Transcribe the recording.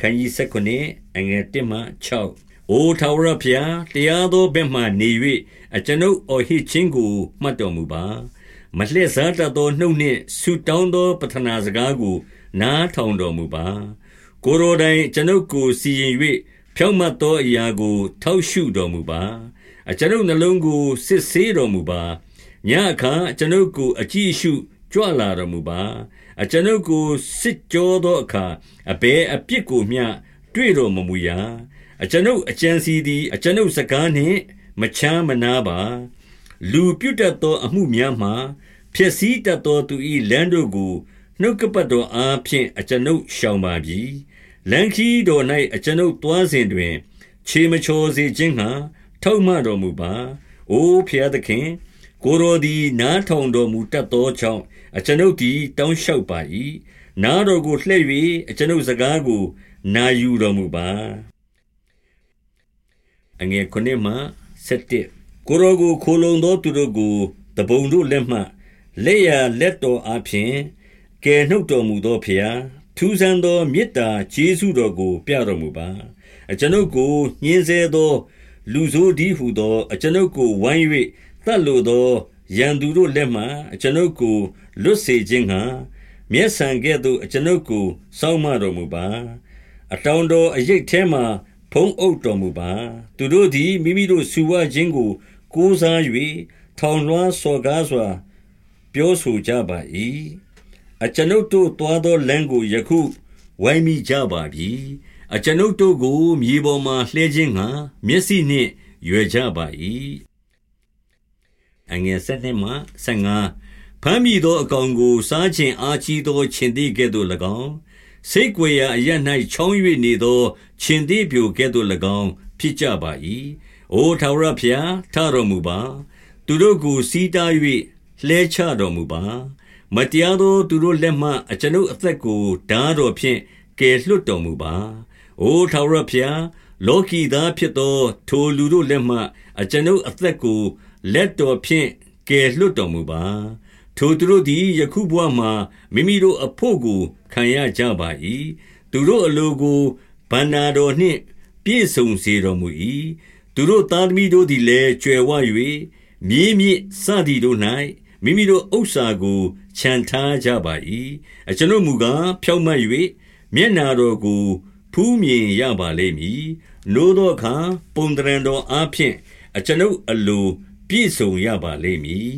ခန်းကြီး19အငယ်1မှ6အိုထာဝရဘုရားတရားသောဘက်မှနေ၍အကျွန်ုပ်အော်ဟစ်ခြင်းကိုမှတ်တော်မူပါမလှည့်စားတတ်သောနှုတ်နှင့်ဆူတောင်းသောပထနာစကားကို နားထောင်တော်မူပါကိုယ်တော်တိုင်ကျွန်ုပ်ကိုစီရင်၍ဖြောင့်မတ်သောအရာကို ထောက်ရှုတော်မူပါအကျွန်ုပ်နှလုံးကိုစစ်ဆေးတော်မူပါညအခါကျွန်ုပ်ကိုအကြည့်ရှု ကြွလာတော်မူပါအကျွန်ုပ်ကိုစစ်ကြောသောအခါအဘယ်အပြစ်ကိုမျှတွေ့တော်မမူရာအကျွန်ုပ်အကြံစီသည်အကျွန်ုပ်စကားနှင့် မချမ်းမနာပါ လူပြုတတ်သောအမှုများမှာဖြစ်စည်းတတ်သောသူ၏လမ်းတို့ကိုနှုတ်ကပတ်တော်အားဖြင့်အကျွန်ုပ်ရှောင်ပါပြီလန်ခီတော်၌အကျွန်ုပ်သွားစဉ်တွင် ခြေမချောစေခြင်းဟံထောက်မှတော်မူပါ။အိုဖျားသခင် ကိုယ်တော်သည် နားထောင်တော်မူတတ်သောကြောင့် အကျွန်ုပ်သည် တောင်းလျှောက်ပါ၏။နားတော်ကိုလှည့်၍အကျွန်ုပ်စကားကို နာယူတော်မူပါ။အငယ်ခုနှစ်မှဆက်တစ်ကိုယ်တော်ကို ခိုလုံသောသူတို့ကိုတပုံတို့လက်မှ လက်ရလက်တော်အဖျင်ကယ်နှုတ်တော်မူသောဖျား ထူးဆန်းသော မေတ္တာကျေးဇူးတော်ကို ပြတော်မူပါ။အကျွန်ုပ်ကို ညှင်းဆဲသော လူဆိုးဒီဟုသော အကျွန်ုပ်ကို ဝိုင်း၍ တတ်လိုသောရန်သူတို့လက်မှအကျွန်ုပ်ကိုလွတ်စေခြင်းဟံမျက်ဆန်ကဲ့သို့အကျွန်ုပ်ကိုစောင့်မတော်မူပါအတောင်တော်အရိတ်ထဲမှဖုံးအုပ်တော်မူပါ သူတို့သည်မိမိတို့ဆူဝခြင်းကိုကိုးစား၍ထောင်လွှားစော်ကားစွာ ပြောဆိုကြပါ၏အကျွန်ုပ်တို့တွားသောလမ်းကိုယခုဝိုင်းမိကြပါပြီအကျွန်ုပ်တို့ကိုမြေပေါ်မှလှဲခြင်းငှာမျက်စိနှင့်ရွယ်ကြပါ၏ အငယ်7မှ15ဖမ်းမိသောအကောင်ကို စားခြင်းအာချီသောခြင်သည်ကဲ့သို့၎င်းစိတ်ကြွယ်ရာအရ၌ချောင်း၍နေသောခြင်သည်ပြိုကဲ့သို့၎င်း ဖြစ်ကြပါ၏အိုထာဝရဘုရားထတော်မူပါ သူတို့ကိုစီးတား၍လှဲချတော်မူပါမတရားသောသူတို့လက်မှအကျွန်ုပ်အသက်ကိုဓာတော်ဖြင့်ကယ်လွှတ်တော်မူပါ။အိုထာဝရဘုရားလောကီသားဖြစ်သော ထိုလူတို့လက်မှအကျွန်ုပ်အသက်ကို လက်တော်ဖြင့်ကယ်လွှတ်တော်မူပါ။ထိုသူတို့သည်ယခုဘဝမှာမိမိတို့အဖို့ကိုခံရကြပါ၏။သူတို့အလိုကိုဗန္နာတော်နှင့်ပြည့်စုံစေတော်မူ၏။သူတို့သားသမီးတို့သည်လည်းကြွယ်ဝ၍မြင်းမြင့်စသည်တို့၌မိမိတို့ဥစ္စာကိုချန်ထားကြပါ၏အကျွန်ုပ်မူကားဖြောက်မတ်၍မျက်နာတော်ကိုဖူးမြင်ရပါလိမ့်မည်နိုးသောအခါပုံတရံတော်အားဖြင့်အကျွန်ုပ်အလို ပြည့်စုံရပါလိမ့်မည်